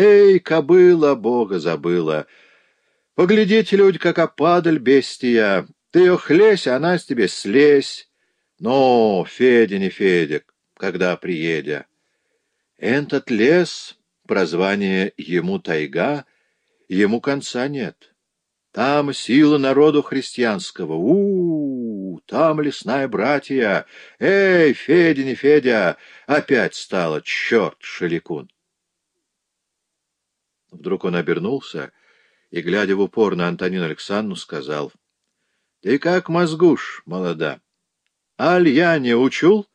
Эй, кобыла, бога забыла! Поглядите, люди, как опадаль бестия! Ты ее хлесь, а она с тебе слезь! Но, Федя не Федя, когда приедя. Этот лес, прозвание ему тайга, ему конца нет. Там сила народу христианского. у, -у, -у там лесная братья. Эй, Федя, не Федя, опять стало, черт, шеликун. Вдруг он обернулся и, глядя в упор на Антонину Александровну, сказал, — Ты как мозгуш, молода. Аль я не учул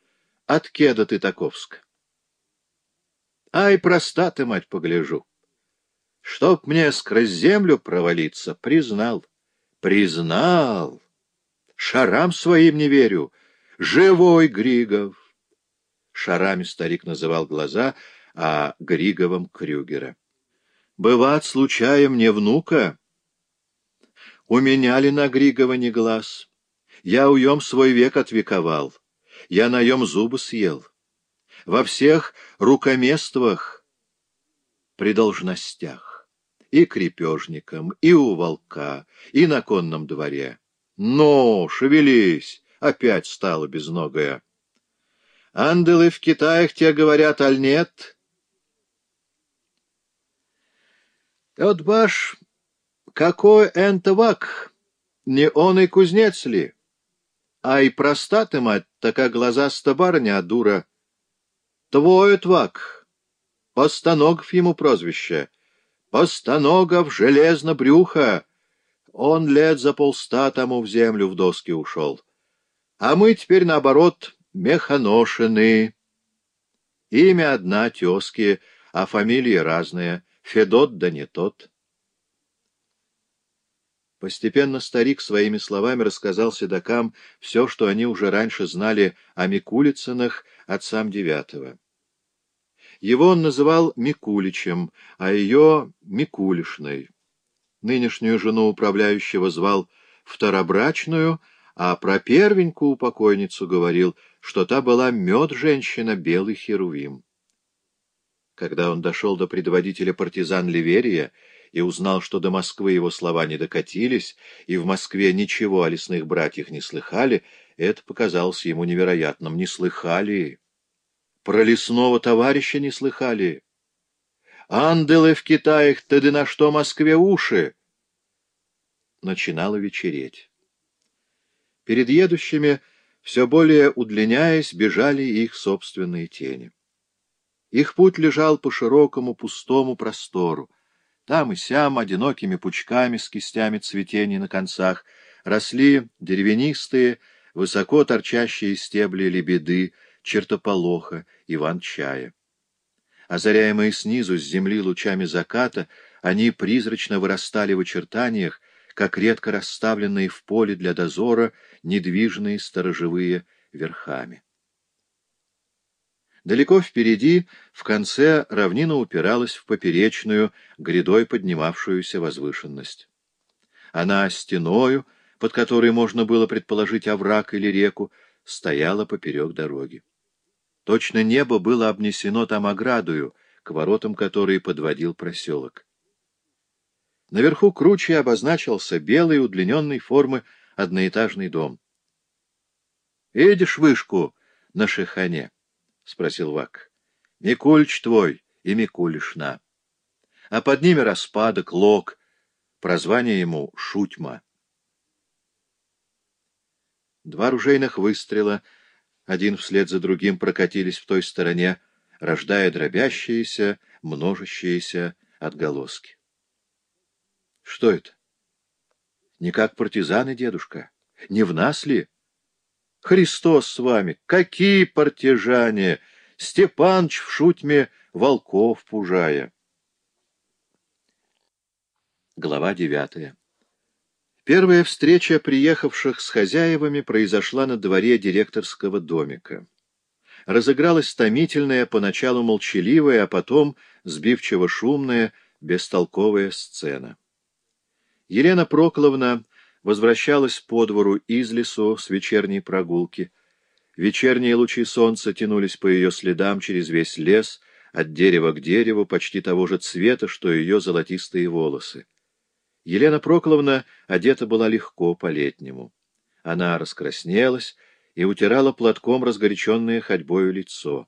от кеда ты таковска. Ай, проста ты, мать, погляжу. Чтоб мне сквозь землю провалиться, признал, признал. Шарам своим не верю. Живой Григов. Шарами старик называл глаза, а Григовым — Крюгера. Бывает, случаем не внука. У меня ли на Григова не глаз? Я уем свой век отвековал. Я наем зубы съел. Во всех рукомествах при должностях и крепежникам, и у волка, и на конном дворе. Но, шевелись, опять стала безногая. Ангелы в Китаях тебе говорят, аль нет? Вот баш, какой энтовак, не он и кузнец ли? А и проста ты, мать, такая глазаста барыня, а дура. Твой твак, постаногов ему прозвище — Постаногов железно брюхо. Он лет за полста тому в землю в доски ушел. А мы теперь, наоборот, механошины. Имя одна, тезки, а фамилии разные. Федот да не тот. Постепенно старик своими словами рассказал седокам все, что они уже раньше знали о Микулицынах отцам девятого. Его он называл Микуличем, а ее — Микулишной. Нынешнюю жену управляющего звал Второбрачную, а про первенькую покойницу говорил, что та была мед-женщина белый херувим. Когда он дошел до предводителя партизан Ливерия и узнал, что до Москвы его слова не докатились, и в Москве ничего о лесных братьях не слыхали, это показалось ему невероятным. Не слыхали... Про лесного товарища не слыхали. Анделы в Китаях, ты да на что Москве уши? Начинало вечереть. Перед едущими, все более удлиняясь, бежали их собственные тени. Их путь лежал по широкому пустому простору. Там и сям, одинокими пучками с кистями цветений на концах, росли деревянистые, высоко торчащие стебли лебеды, чертополоха, иван-чая. Озаряемые снизу, с земли лучами заката, они призрачно вырастали в очертаниях, как редко расставленные в поле для дозора недвижные сторожевые верхами. Далеко впереди, в конце, равнина упиралась в поперечную, грядой поднимавшуюся возвышенность. Она стеною, под которой можно было предположить овраг или реку, стояла поперек дороги. Точно небо было обнесено там оградою, к воротам которой подводил проселок. Наверху круче обозначился белый удлиненной формы одноэтажный дом. — Видишь вышку на шихане? — спросил Вак. — Микульч твой и Микулишна. А под ними распадок, лог, прозвание ему Шутьма. Два ружейных выстрела — один вслед за другим прокатились в той стороне, рождая дробящиеся, множащиеся отголоски. Что это? Не как партизаны, дедушка? Не в нас ли? Христос с вами! Какие партизане! Степаныч в шутьме волков пужая. Глава девятая Первая встреча приехавших с хозяевами произошла на дворе директорского домика. Разыгралась томительная, поначалу молчаливая, а потом сбивчиво-шумная, бестолковая сцена. Елена Прокловна возвращалась по двору из лесу с вечерней прогулки. Вечерние лучи солнца тянулись по ее следам через весь лес, от дерева к дереву, почти того же цвета, что ее золотистые волосы. Елена Проколовна одета была легко, по-летнему. Она раскраснелась и утирала платком разгоряченное ходьбою лицо.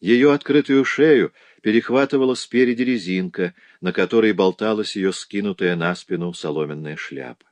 Ее открытую шею перехватывала спереди резинка, на которой болталась ее скинутая на спину соломенная шляпа.